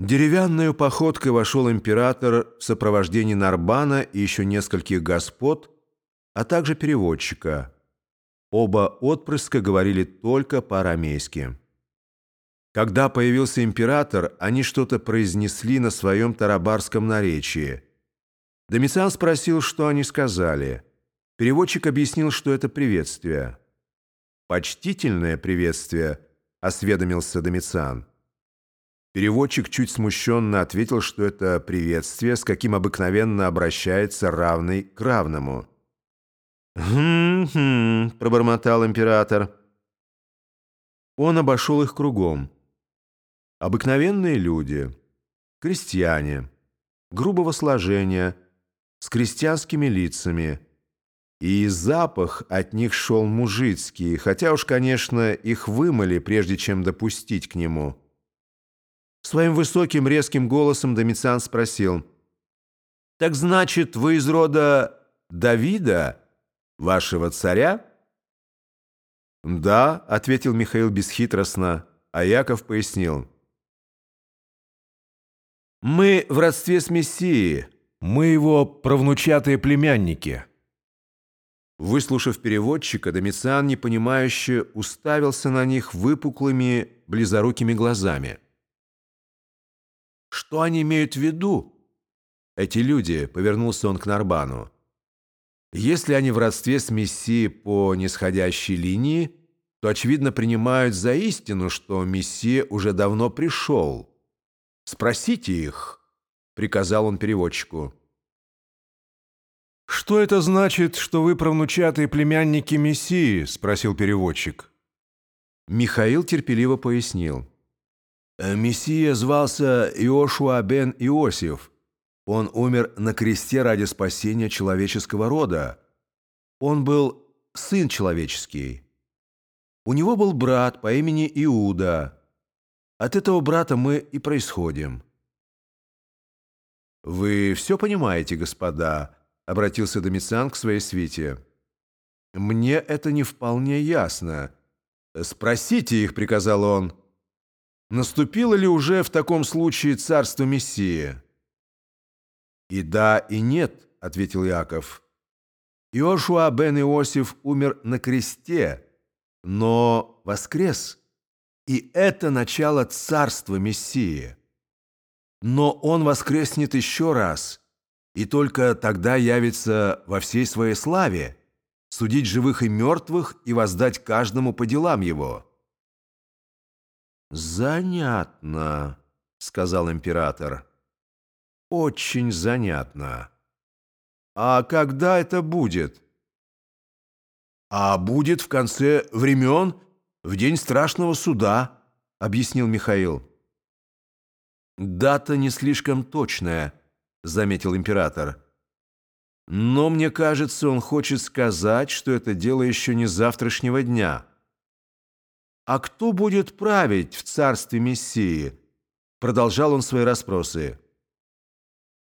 Деревянную походкой вошел император в сопровождении Нарбана и еще нескольких господ, а также переводчика. Оба отпрыска говорили только по-арамейски. Когда появился император, они что-то произнесли на своем тарабарском наречии. Домициан спросил, что они сказали. Переводчик объяснил, что это приветствие. «Почтительное приветствие», — осведомился Домициан. Переводчик чуть смущенно ответил, что это приветствие, с каким обыкновенно обращается равный к равному. «Хм-хм», — пробормотал император. Он обошел их кругом. Обыкновенные люди, крестьяне, грубого сложения, с крестьянскими лицами. И запах от них шел мужицкий, хотя уж, конечно, их вымыли, прежде чем допустить к нему. Своим высоким резким голосом Домициан спросил. «Так значит, вы из рода Давида, вашего царя?» «Да», — ответил Михаил бесхитростно, а Яков пояснил. «Мы в родстве с Мессией, мы его правнучатые племянники». Выслушав переводчика, Домициан, непонимающе, уставился на них выпуклыми, близорукими глазами. Что они имеют в виду? Эти люди, повернулся он к Нарбану. Если они в родстве с Мессией по нисходящей линии, то, очевидно, принимают за истину, что Мессия уже давно пришел. Спросите их, приказал он переводчику. «Что это значит, что вы правнучатые племянники Мессии?» – спросил переводчик. Михаил терпеливо пояснил. Э, Мессия звался Иошуа бен Иосиф. Он умер на кресте ради спасения человеческого рода. Он был сын человеческий. У него был брат по имени Иуда. От этого брата мы и происходим. «Вы все понимаете, господа?» — обратился Домициан к своей свите. «Мне это не вполне ясно. Спросите их», — приказал он. Наступило ли уже в таком случае царство Мессии? «И да, и нет», — ответил Яков. Иошуа бен Иосиф умер на кресте, но воскрес, и это начало царства Мессии. Но он воскреснет еще раз, и только тогда явится во всей своей славе, судить живых и мертвых и воздать каждому по делам его». «Занятно», — сказал император. «Очень занятно. А когда это будет?» «А будет в конце времен, в день страшного суда», — объяснил Михаил. «Дата не слишком точная», — заметил император. «Но мне кажется, он хочет сказать, что это дело еще не завтрашнего дня». «А кто будет править в царстве Мессии?» Продолжал он свои расспросы.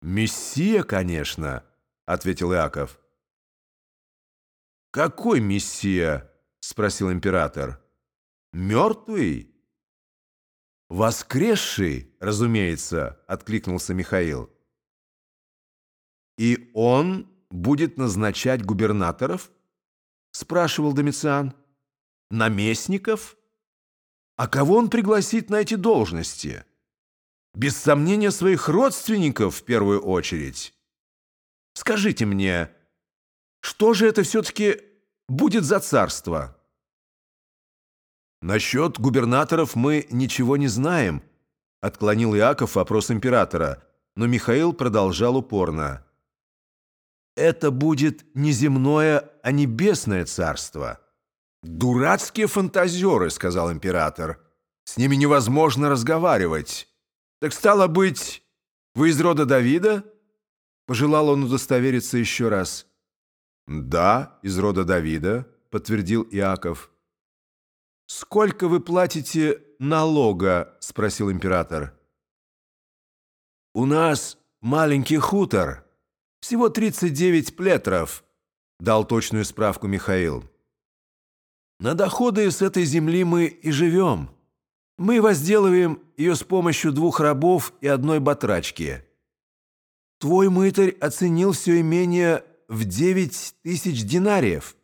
«Мессия, конечно», — ответил Иаков. «Какой Мессия?» — спросил император. «Мертвый?» «Воскресший, разумеется», — откликнулся Михаил. «И он будет назначать губернаторов?» — спрашивал Домициан. «Наместников?» А кого он пригласит на эти должности? Без сомнения, своих родственников в первую очередь. Скажите мне, что же это все-таки будет за царство? Насчет губернаторов мы ничего не знаем, отклонил Иаков вопрос императора, но Михаил продолжал упорно. Это будет не земное, а небесное царство. «Дурацкие фантазеры», — сказал император. «С ними невозможно разговаривать. Так стало быть, вы из рода Давида?» Пожелал он удостовериться еще раз. «Да, из рода Давида», — подтвердил Иаков. «Сколько вы платите налога?» — спросил император. «У нас маленький хутор, всего 39 плетров», — дал точную справку Михаил. На доходы с этой земли мы и живем. Мы возделываем ее с помощью двух рабов и одной батрачки. Твой мытарь оценил все имение в девять тысяч динариев.